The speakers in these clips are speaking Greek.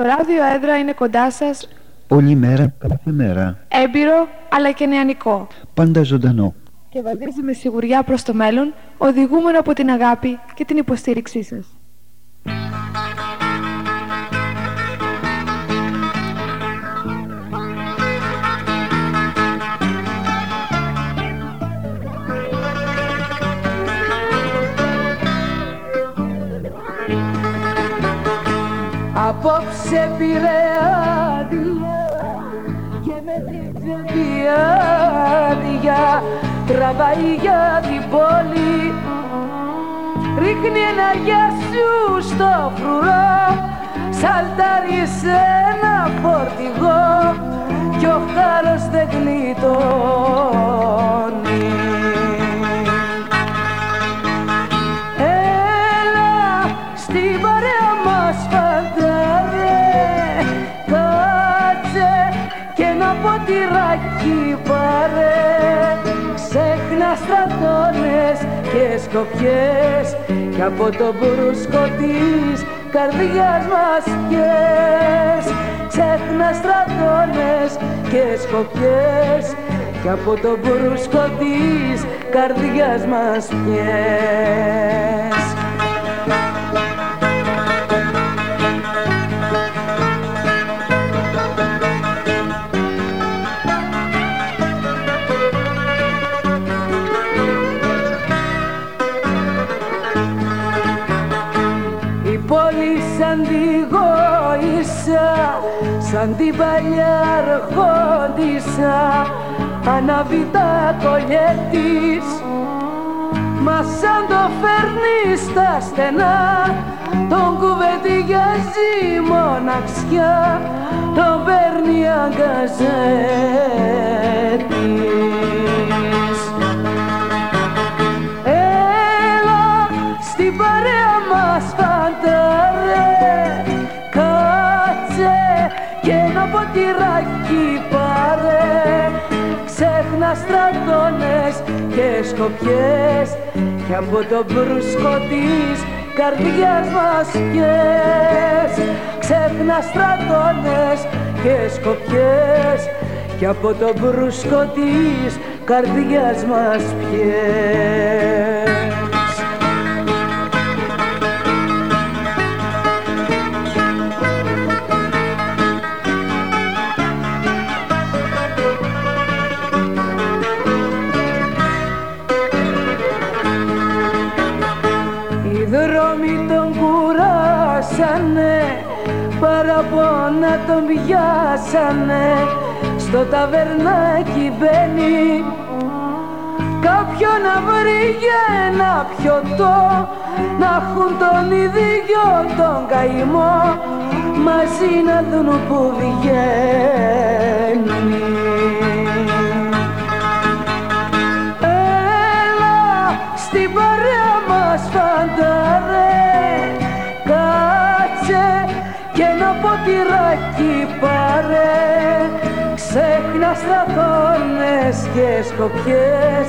Το ράδιο έδρα είναι κοντά σας Όλη μέρα, κάθε μέρα. Έμπειρο αλλά και νεανικό. Πάντα ζωντανό. Και βαδίζει με σιγουριά προς το μέλλον, οδηγούμενο από την αγάπη και την υποστήριξή σας. Απόψε πήρε άδεια και με την τσέπη άδεια. Τραβάει για την πόλη ρίχνει ένα γεια σου στο φρουρό. Σαλτάρει σε ένα φορτηγό κι ο χάρος δεν γλιτώνει ποτηράκι πάρε. Ξέχνα στρατώνες και σκοπιές Κι από το μπρούσκο της καρδιάς μας πιες. Ξέχνα στρατώνες και σκοπιές Κι από το μπρούσκο της καρδιάς μας πιες σαν την παλιά αρχόντισα ανάβει τα κολλιέτης μα σαν το φέρνει στα στενά τον κουβεντιάζει μοναξιά τον παίρνει αγκαζέτης ποτηράκι πάρε. Ξέχνα στρατώνες και σκοπιές Κι από το μπρούσκο της καρδιάς μας πιες Ξέχνα στρατώνες και σκοπιές Κι από το μπρούσκο της καρδιάς μας πιες παραπόνα τον πιάσανε. Στο ταβερνάκι μπαίνει κάποιο να βρει για ένα πιωτό να έχουν τον ίδιο τον καημό μαζί να δουν που βγαίνει ποτηράκι πάρε. Ξέχνα στρατώνες και σκοπιές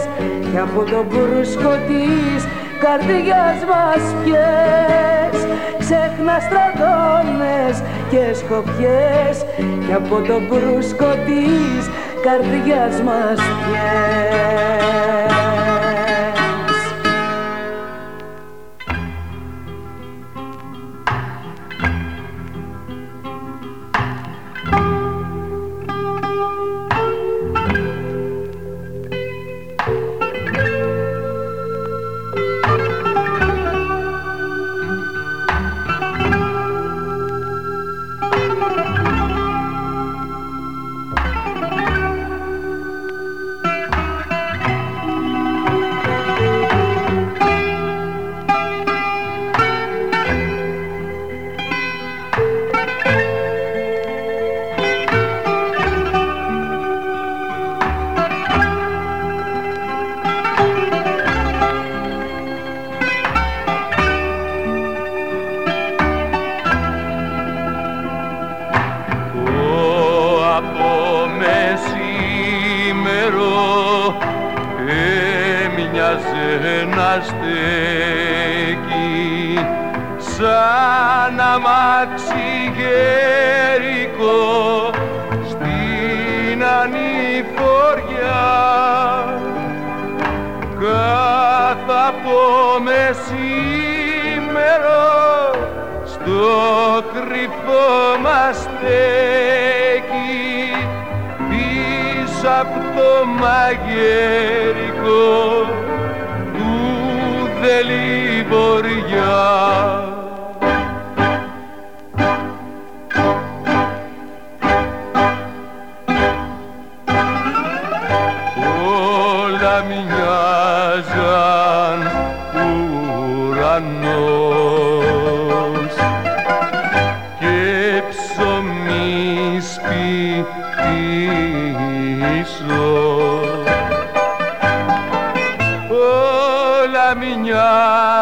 και από τον μπρούσκο της καρδιάς μας πιες. Ξέχνα στρατώνες και σκοπιές και από τον μπρούσκο της καρδιάς μας πιες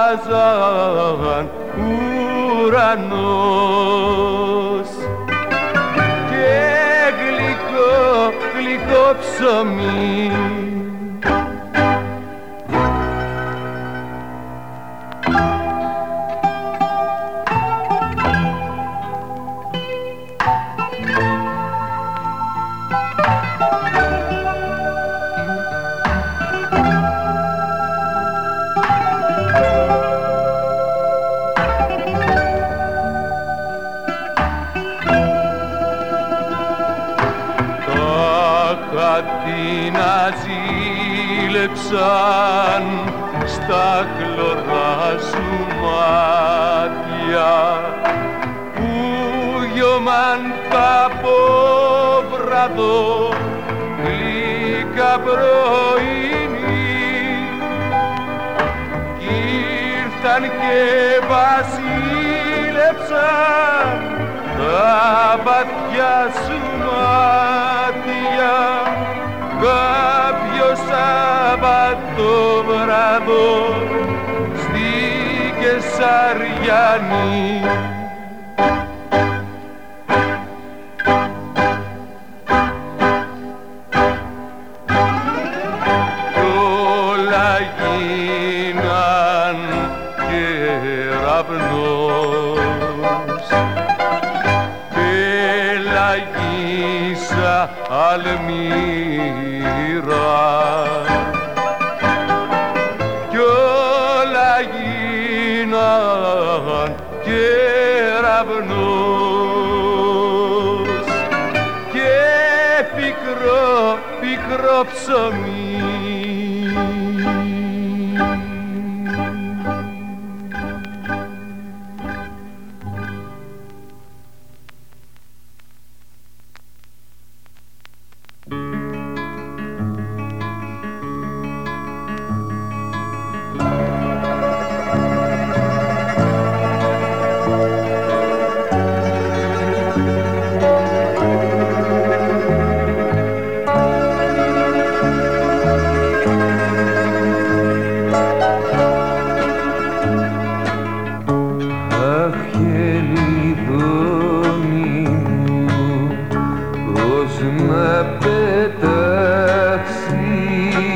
μοιάζαν ουρανός. Και γλυκό, γλυκό ψωμί σαν στα χλωρά σου μάτια που γιωμάν τα βραδό γλυκά πρωινή. Κι ήρθαν και βασίλεψαν τα βαθιά σου μάτια Σάββατο βράδο στη Κεσαριανή mm-hmm.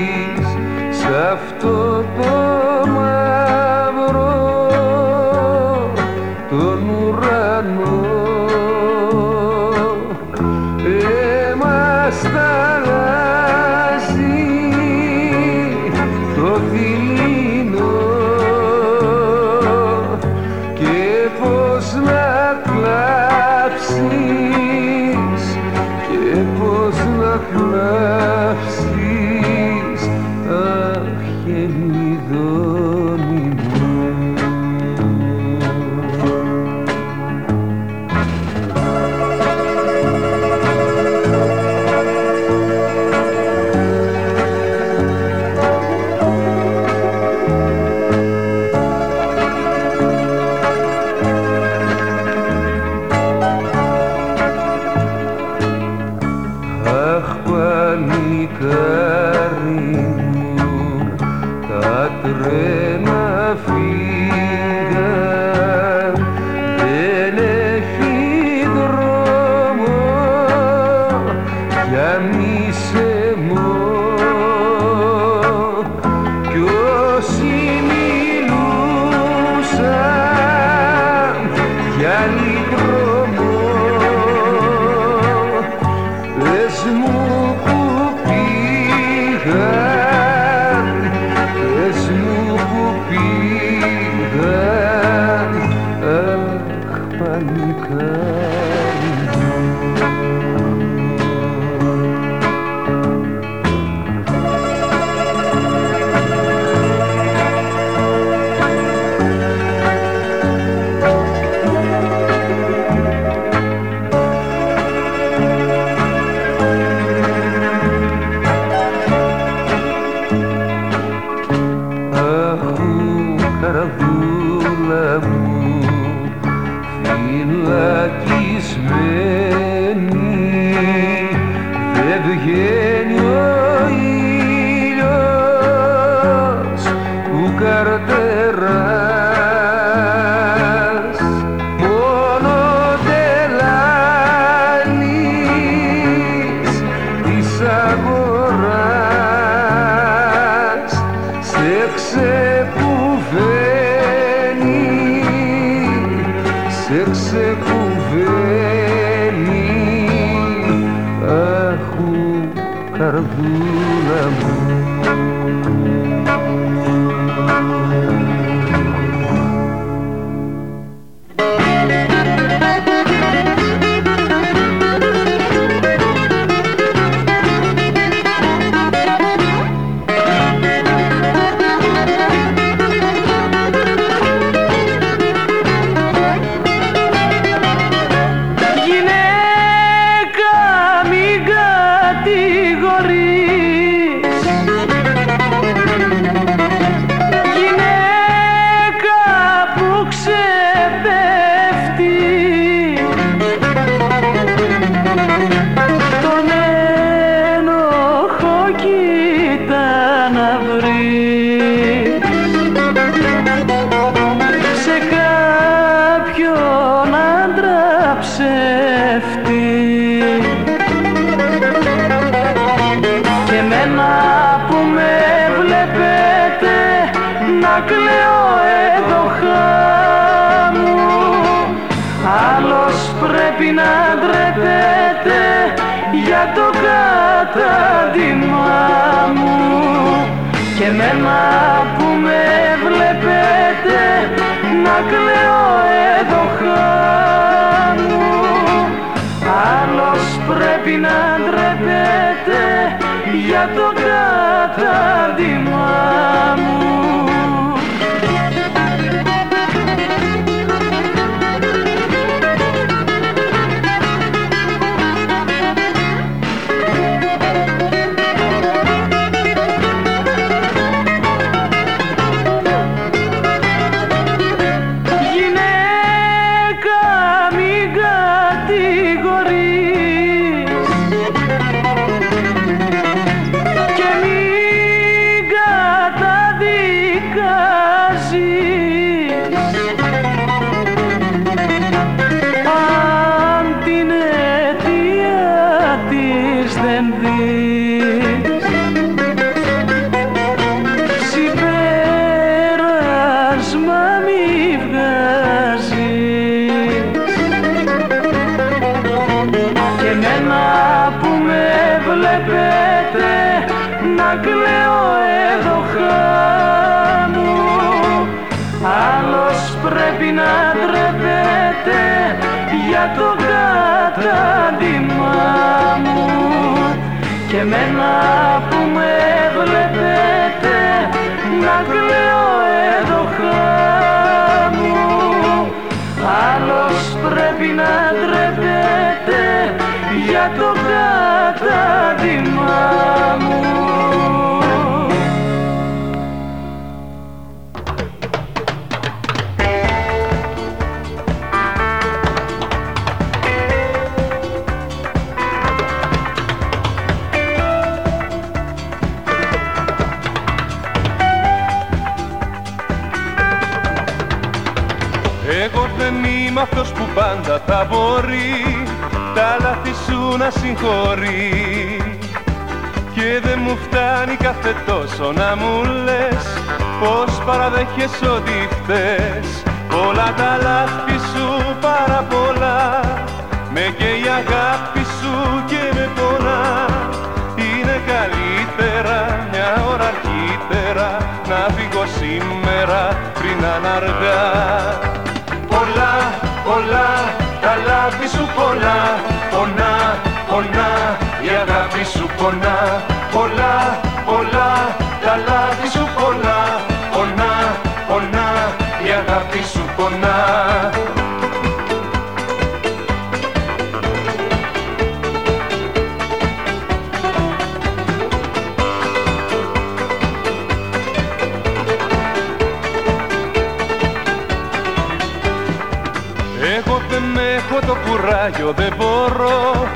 Δεν μπορώ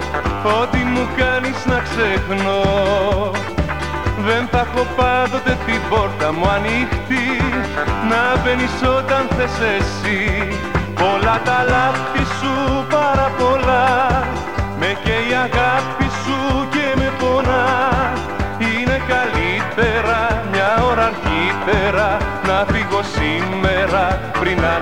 Ό,τι μου κάνεις να ξεχνώ. Δεν θα έχω πάντοτε την πόρτα μου ανοιχτή Να μπαίνεις όταν θες εσύ. Πολλά τα λάθη σου πάρα πολλά Με και η αγάπη σου και με πονά. Είναι καλύτερα μια ώρα αρχίτερα Να φύγω σήμερα πριν να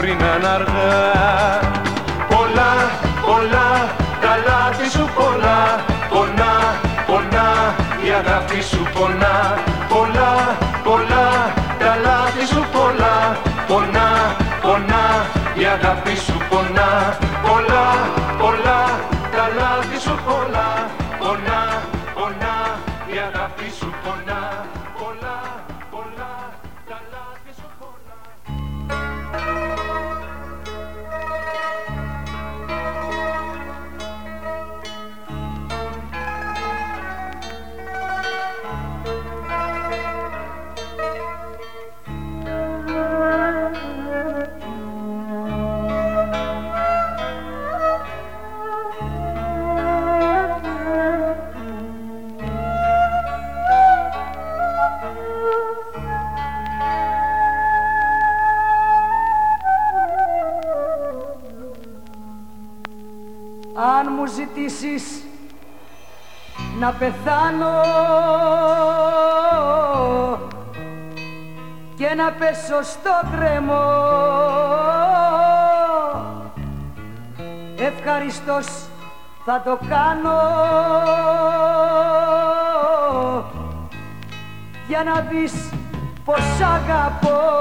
πριν να αργά. Πολλά, πολλά, τα λάθη σου πολλά. Πονά, πονά, η αγάπη σου πονά Πολλά, πολλά, τα λάθη σου πολλά. Πονά, πονά, η αγάπη σου πέσω στο κρεμό. Ευχαριστώς θα το κάνω. Για να δεις πως αγαπώ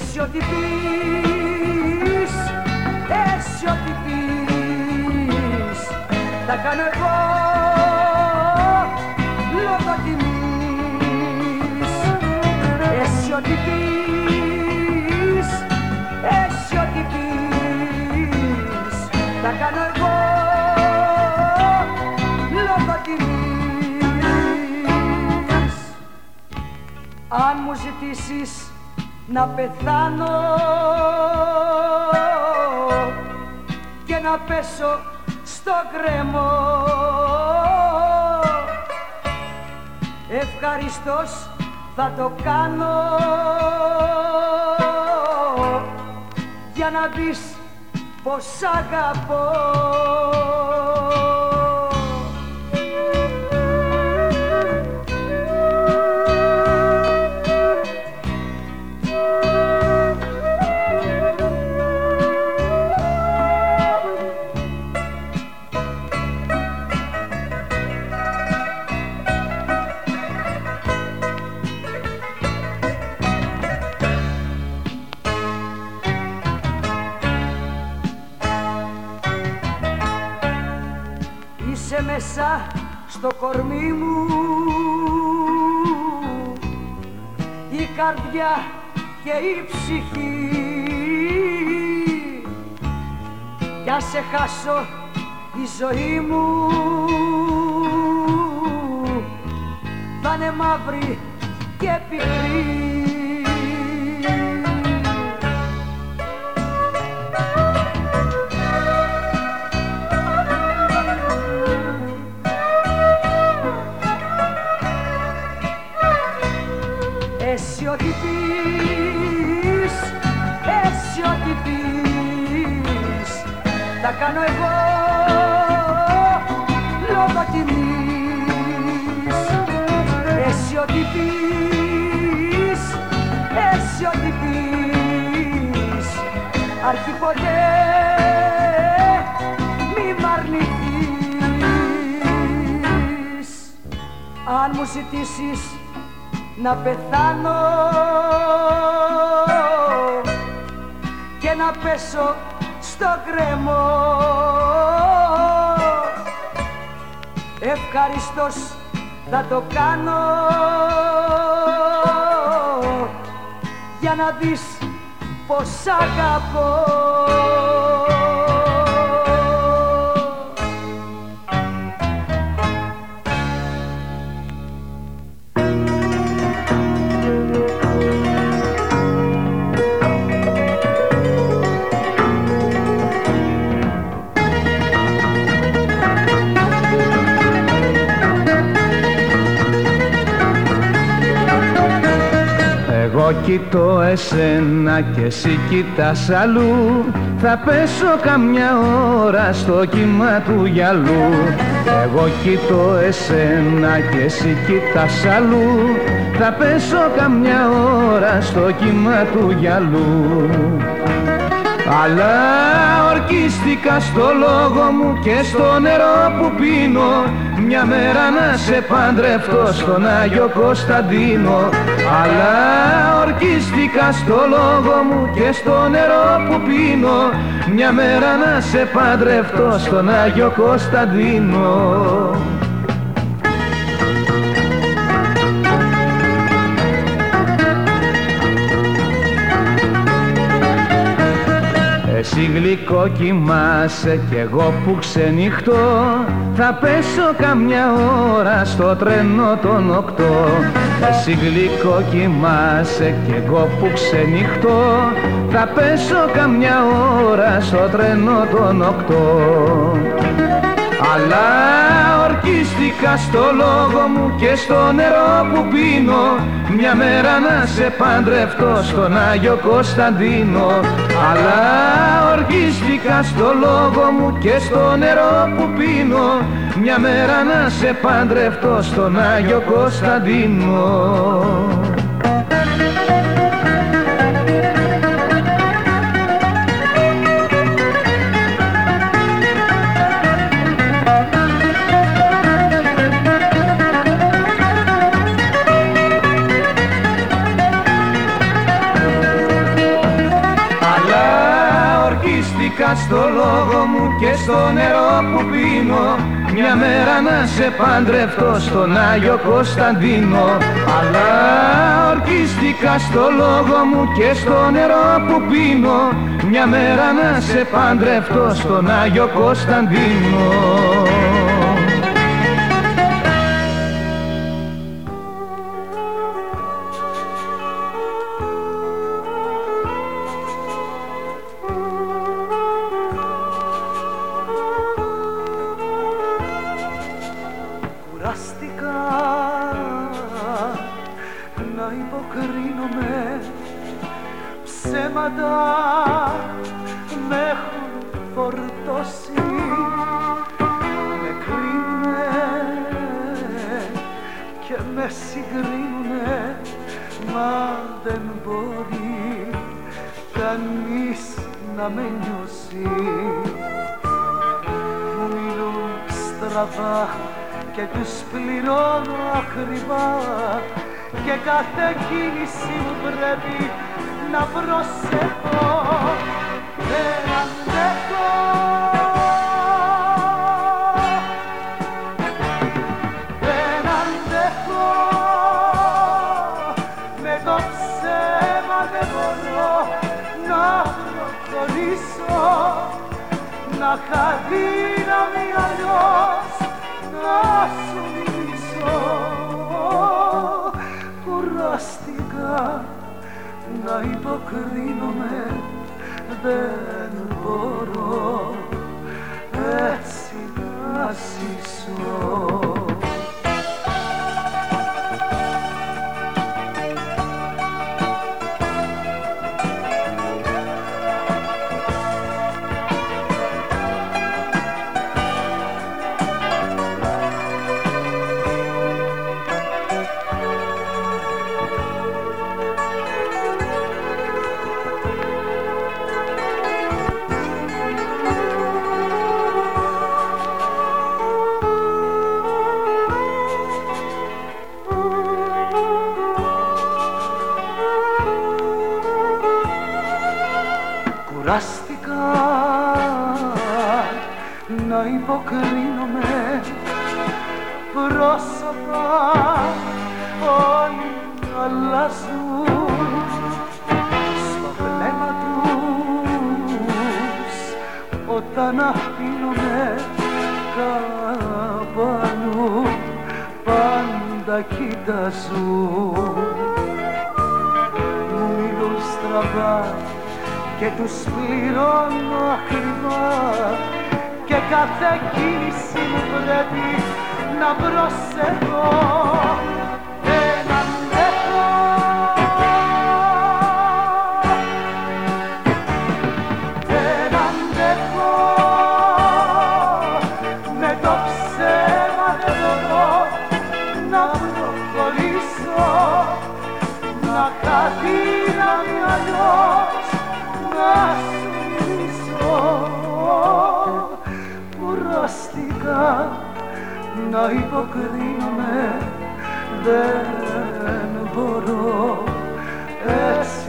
Εσύ ό,τι πεις, εσύ ό,τι πεις Θα κάνω εγώ λόγω τιμής. Εσύ ό,τι πεις, εσύ ό,τι πεις Θα κάνω εγώ λόγω τιμής. Αν μου ζητήσεις να πεθάνω και να πέσω στο κρεμό. Ευχαριστώς θα το κάνω για να δεις πως αγαπώ μέσα στο κορμί μου. Η καρδιά και η ψυχή. Για σε χάσω η ζωή μου. Θα είναι μαύρη και πικρή Εσύ ό,τι πεις, εσύ ό,τι πεις Τα κάνω εγώ λόγω τιμής. Εσύ ό,τι πεις, εσύ ό,τι πεις Αρχή ποτέ μη μ' αρνηθείς. Αν μου ζητήσεις να πεθάνω και να πέσω στο κρεμό. Ευχαριστώς θα το κάνω για να δεις πως αγαπώ κοιτώ εσένα και εσύ κοιτάς αλλού. Θα πέσω καμιά ώρα στο κύμα του γυαλού. Εγώ κοιτώ εσένα και εσύ κοιτάς αλλού. Θα πέσω καμιά ώρα στο κύμα του γυαλού αλλά ορκίστηκα στο λόγο μου και στο νερό που πίνω. Μια μέρα να σε παντρευτώ στον Άγιο Κωνσταντίνο. Αλλά ορκίστηκα στο λόγο μου και στο νερό που πίνω. Μια μέρα να σε παντρευτώ στον Άγιο Κωνσταντίνο Εσύ γλυκό κοιμάσαι κι εγώ που ξενυχτώ. Θα πέσω καμιά ώρα στο τρένο των οκτώ. Εσύ γλυκό κοιμάσαι κι εγώ που ξενυχτώ. Θα πέσω καμιά ώρα στο τρένο των οκτώ αλλά ορκίστηκα στο λόγο μου και στο νερό που πίνω. Μια μέρα να σε παντρευτώ στον Άγιο Κωνσταντίνο. Αλλά ορκίστηκα στο λόγο μου και στο νερό που πίνω. Μια μέρα να σε παντρευτώ στον Άγιο Κωνσταντίνο λόγο μου και στο νερό που πίνω. Μια μέρα να σε παντρευτώ στον Άγιο Κωνσταντίνο. Αλλά ορκίστηκα στο λόγο μου και στο νερό που πίνω. Μια μέρα να σε παντρευτώ στον Άγιο Κωνσταντίνο αποκρίνομαι. Ψέματα με έχουν φορτώσει. Με κρίνουνε και με συγκρίνουνε. Μα δεν μπορεί κανείς να με νιώσει. Μου μιλούν στραβά και τους πληρώνω ακριβά κάθε κίνηση μου πρέπει να προσεχώ δεν αντέχω. Δεν αντέχω. Με το ψέμα δεν μπορώ να προχωρήσω. Να είχα δύναμη αλλιώς να να υποκρίνομαι δεν μπορώ έτσι να ζήσω να υποκρίνομαι δεν μπορώ έτσι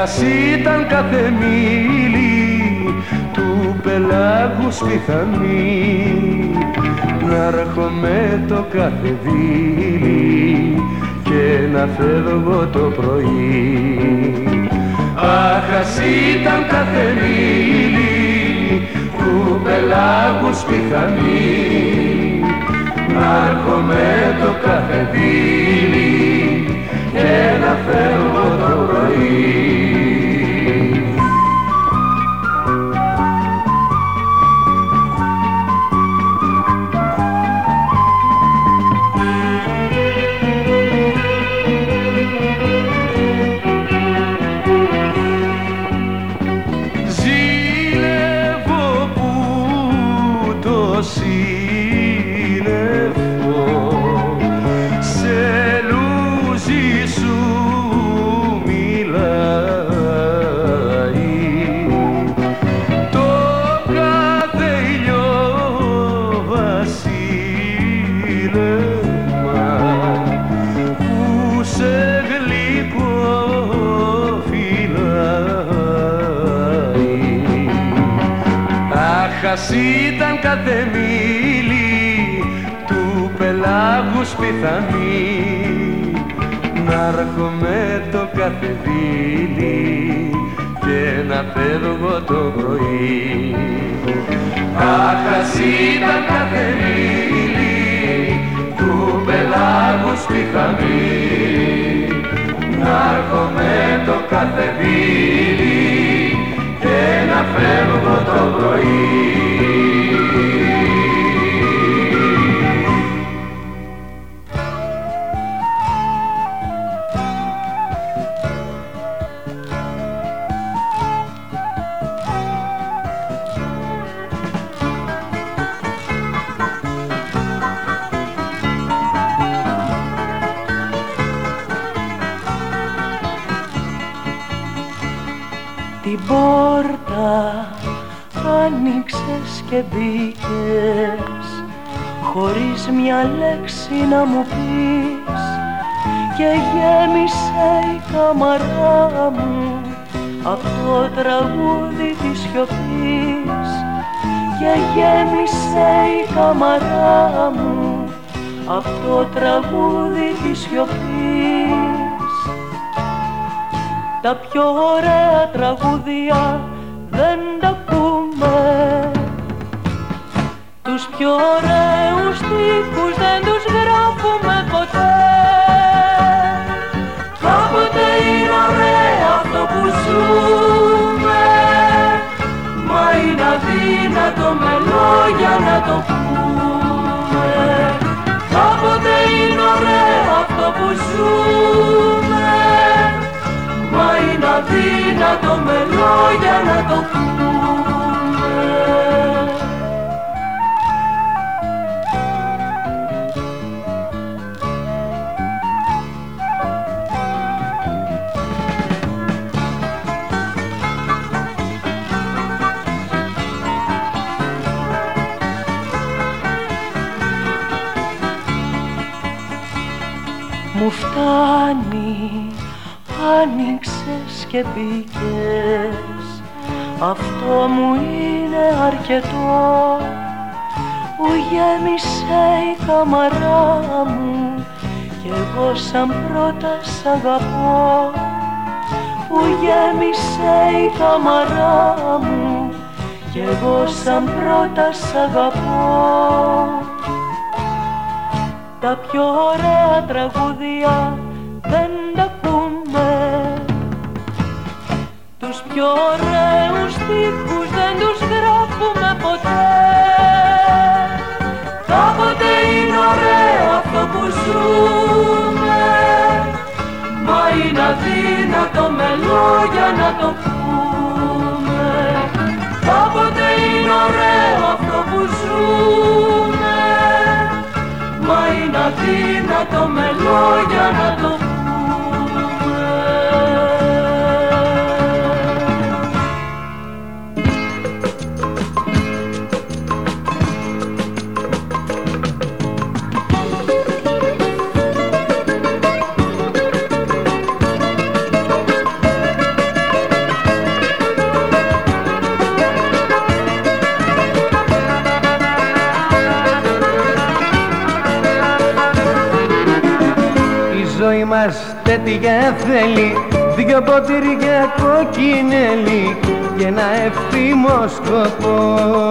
Αχ, ας ήταν κάθε μίλη του πελάγους πιθανή να έρχομαι το κάθε δίλη και να φεύγω το πρωί. Αχ, ας ήταν κάθε μίλη του πελάγους πιθανή πιθανή. Να έρχομαι το κάθε δίλη και να φεύγω το πρωί. Αχ, ας ήταν κάθε μίλη του πελάγους πιθανή να έρχομαι το κάθε δίλη και να φεύγω να μου πεις και γέμισε η καμαρά μου από το τραγούδι της σιωπής και γέμισε η καμαρά μου από το τραγούδι της σιωπής. Τα πιο ωραία τραγούδια δεν τα ακούμε. Τους Τους πιο ωραίους λόγια να το πούμε. Κάποτε είναι ωραίο αυτό που ζούμε. Μα είναι αδύνατο με λόγια να το πούμε και μπήκες Αυτό μου είναι αρκετό. Που γέμισε η καμαρά μου. Κι εγώ σαν πρώτα σ' αγαπώ. Που γέμισε η καμαρά μου. Κι εγώ σαν πρώτα σ' αγαπώ. Τα πιο ωραία τραγούδια Τους πιο ωραίους στίχους δεν τους γράφουμε ποτέ. Κάποτε είναι ωραίο αυτό που ζούμε. Μα είναι αδύνατο με λόγια να το πούμε. Κάποτε είναι ωραίο αυτό που ζούμε. Μα είναι αδύνατο με λόγια να το πούμε μας τέτοια θέλει Δυο ποτήρια κοκκινέλι Και ένα ευθύμο σκοπό.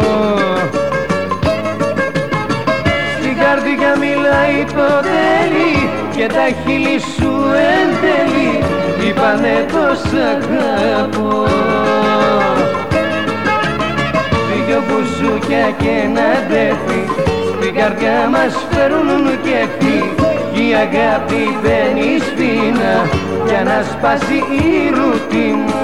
Στην καρδιά μιλάει το τέλει Και τα χείλη σου εν τέλει Είπανε το σ' αγαπώ. Δυο μπουζούκια και ένα ντέφι Στην καρδιά μας φέρουν κέφι Κι η αγάπη μπαίνει σπίνα Για να σπάσει η ρουτίνα.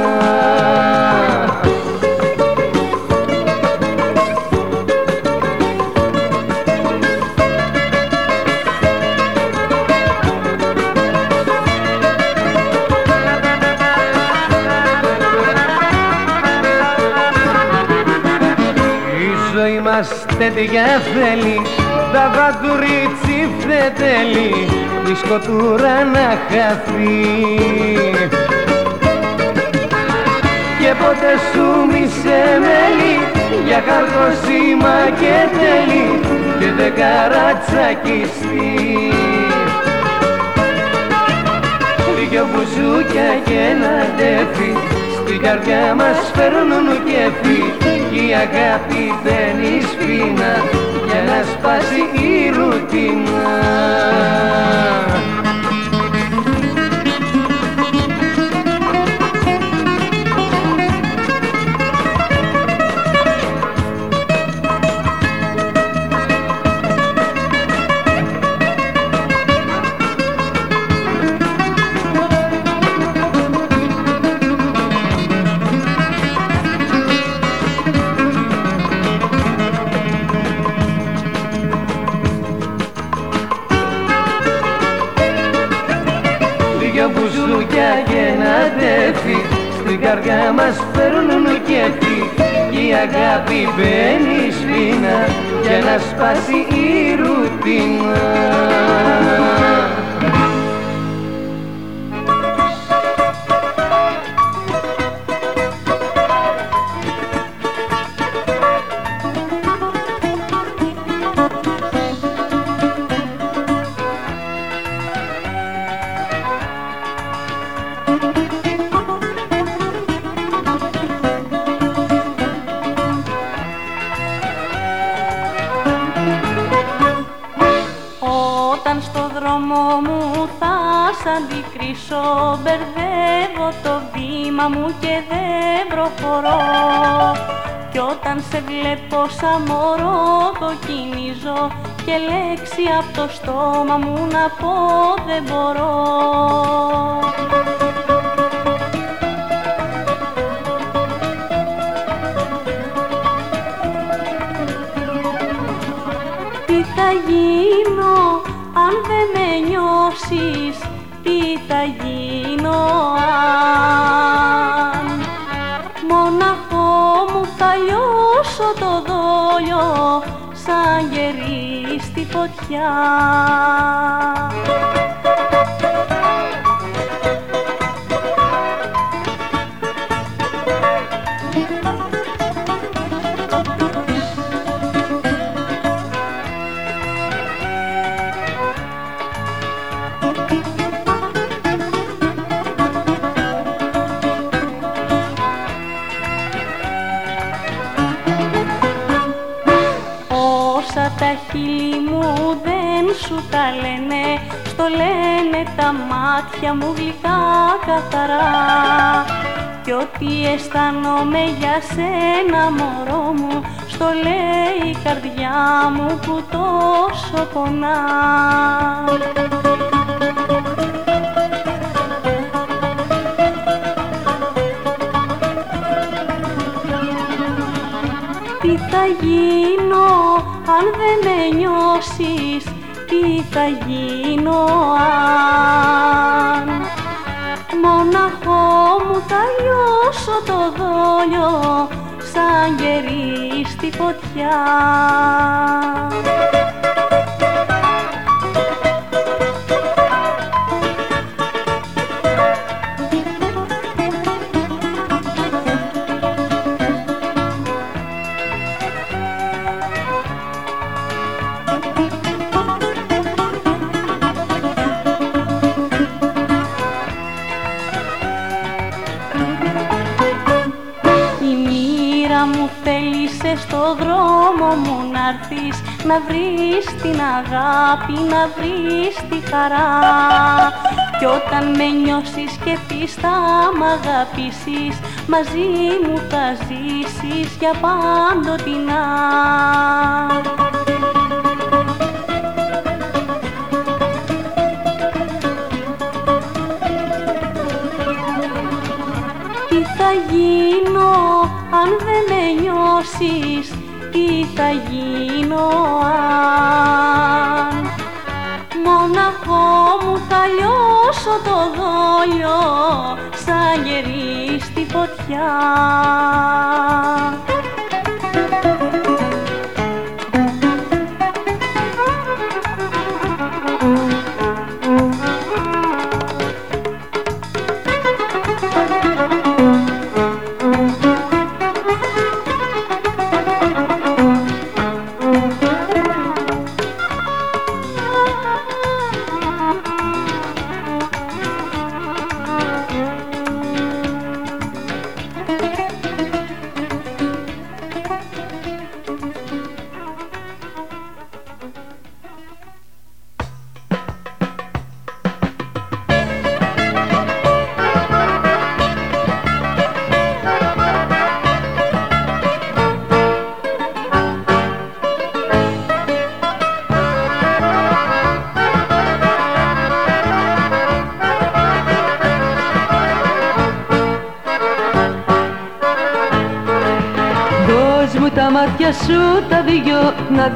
Η ζωή μας τέτοια θέλει Τα βατουρίτσι θέλει Η σκοτούρα να χαθεί. Και ποτέ σου μισέ μέλη Για χαρτοσύμα και τέλει Και δεν καρατσακιστεί. Δυο μπουζούκια και ένα ντέφι Στην καρδιά μας φέρνουν κέφι Κι η αγάπη μπαίνει σπίνα Για να σπάσει η ρουτίνα μας φέρνουν κέφι Κι η αγάπη μπαίνει σφίνα Για να σπάσει η ρουτίνα σε βλέπω σαν μωρό κοκκινίζω Και λέξη από το στόμα μου να πω δεν μπορώ στη τα μάτια μου γλυκά καθαρά. Κι ό,τι αισθάνομαι για σένα μωρό μου Στο λέει η καρδιά μου που τόσο πονά. Τι θα γίνω αν δεν με νιώσεις τι θα γίνω αν. Μοναχό μου θα λιώσω το δόλιο σαν γερί στη φωτιά να βρεις την αγάπη, να βρεις τη χαρά. Κι όταν με νιώσεις και πεις θα μ' αγαπήσεις μαζί μου θα ζήσεις για πάντοτινά θα γίνω αν. Μοναχό μου θα λιώσω το δόλιο σαν γερί στη φωτιά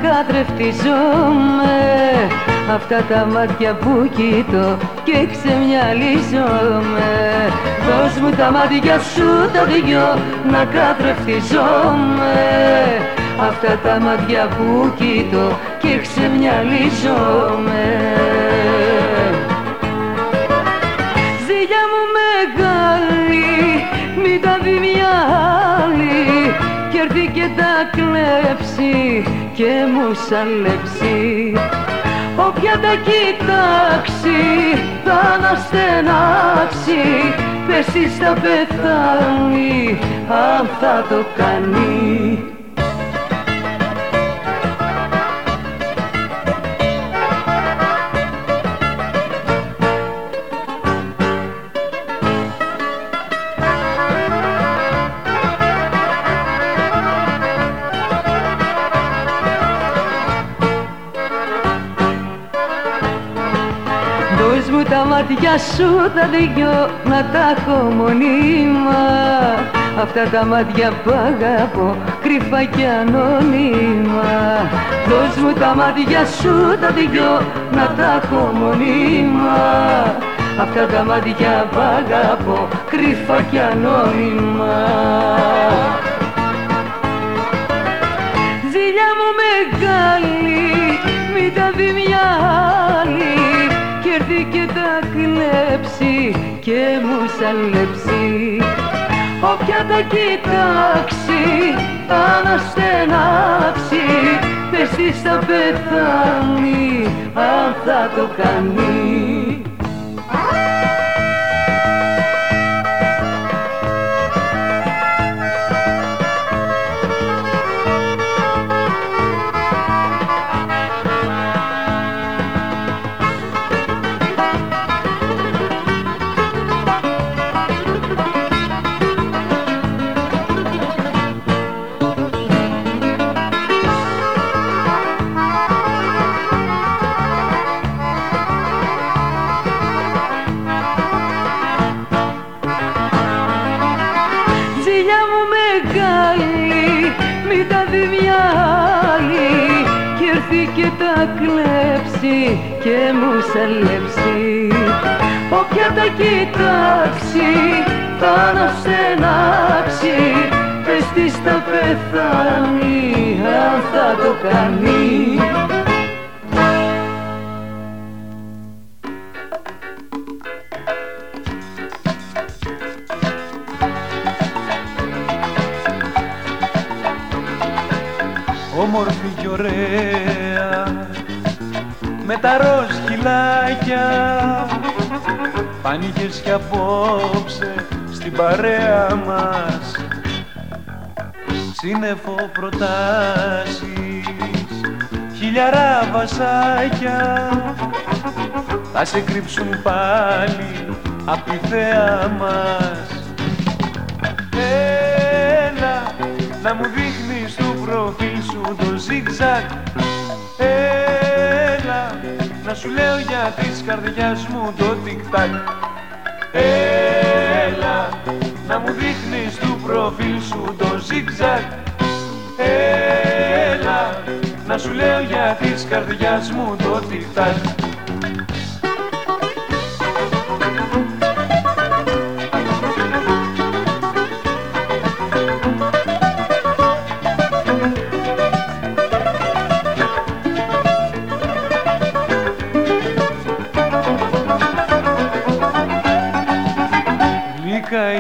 καθρεφτιζόμαι Αυτά τα μάτια που κοιτώ και ξεμυαλίζομαι. Δώσ' μου τα μάτια σου τα δυο να καθρεφτιζόμαι Αυτά τα μάτια που κοιτώ και ξεμυαλίζομαι κι έρθει και τα κλέψει και μου σαλέψει Όποια τα κοιτάξει θα αναστενάξει. Πες θα πεθάνει αν θα το κάνει τα μάτια σου τα δυο να τα έχω μονίμα. Αυτά τα μάτια που αγαπώ κρυφά και ανώνυμα. Δώσ' μου τα μάτια σου τα δυο να τα έχω μονίμα. Αυτά τα μάτια που αγαπώ κρυφά και ανώνυμα. Ζήλια μου μεγάλη μην τα δει μια άλλη κι έρθει και τα κλέψει και μου σαλέψει Όποια τα κοιτάξει θα αναστενάξει Πες της θα πεθάνει αν θα το κάνει και μου σαλέψει Όποια τα κοιτάξει θα αναστενάξει Πες της θα πεθάνει αν θα το κάνει. Όμορφη και ωραία με τα ροζ χυλάκια Πανίκες κι απόψε στην παρέα μας. Σύννεφο προτάσεις, χιλιαρά βασάκια. Θα σε κρύψουν πάλι απ' τη θέα μας. Έλα να μου δείχνεις το προφίλ σου το ζιγζακ να σου λέω για της καρδιάς μου το τικ-τακ Έλα να μου δείχνεις του προφίλ σου το ζιγ-ζακ Έλα να σου λέω για της καρδιάς μου το τικ-τακ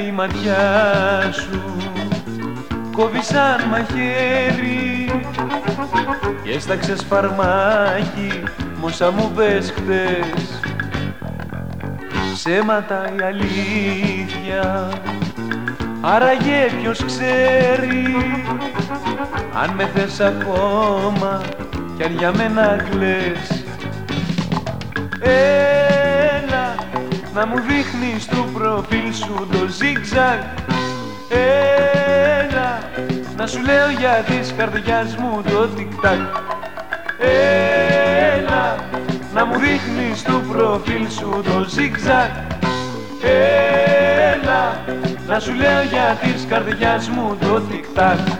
η ματιά σου. Κόβει σαν μαχαίρι και έσταξε φαρμάκι. Μόσα μου πες χτες ψέματα η αλήθεια. Άραγε ποιος ξέρει αν με θες ακόμα κι αν για μένα κλαις. Έλα να μου δείχνεις το προφίλ σου το zigzag. Έλα να σου λέω για της καρδιάς μου το tic-tac. Έλα να μου δείχνεις το προφίλ σου το zigzag. Έλα να σου λέω για της καρδιάς μου το tic-tac